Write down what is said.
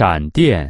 闪电。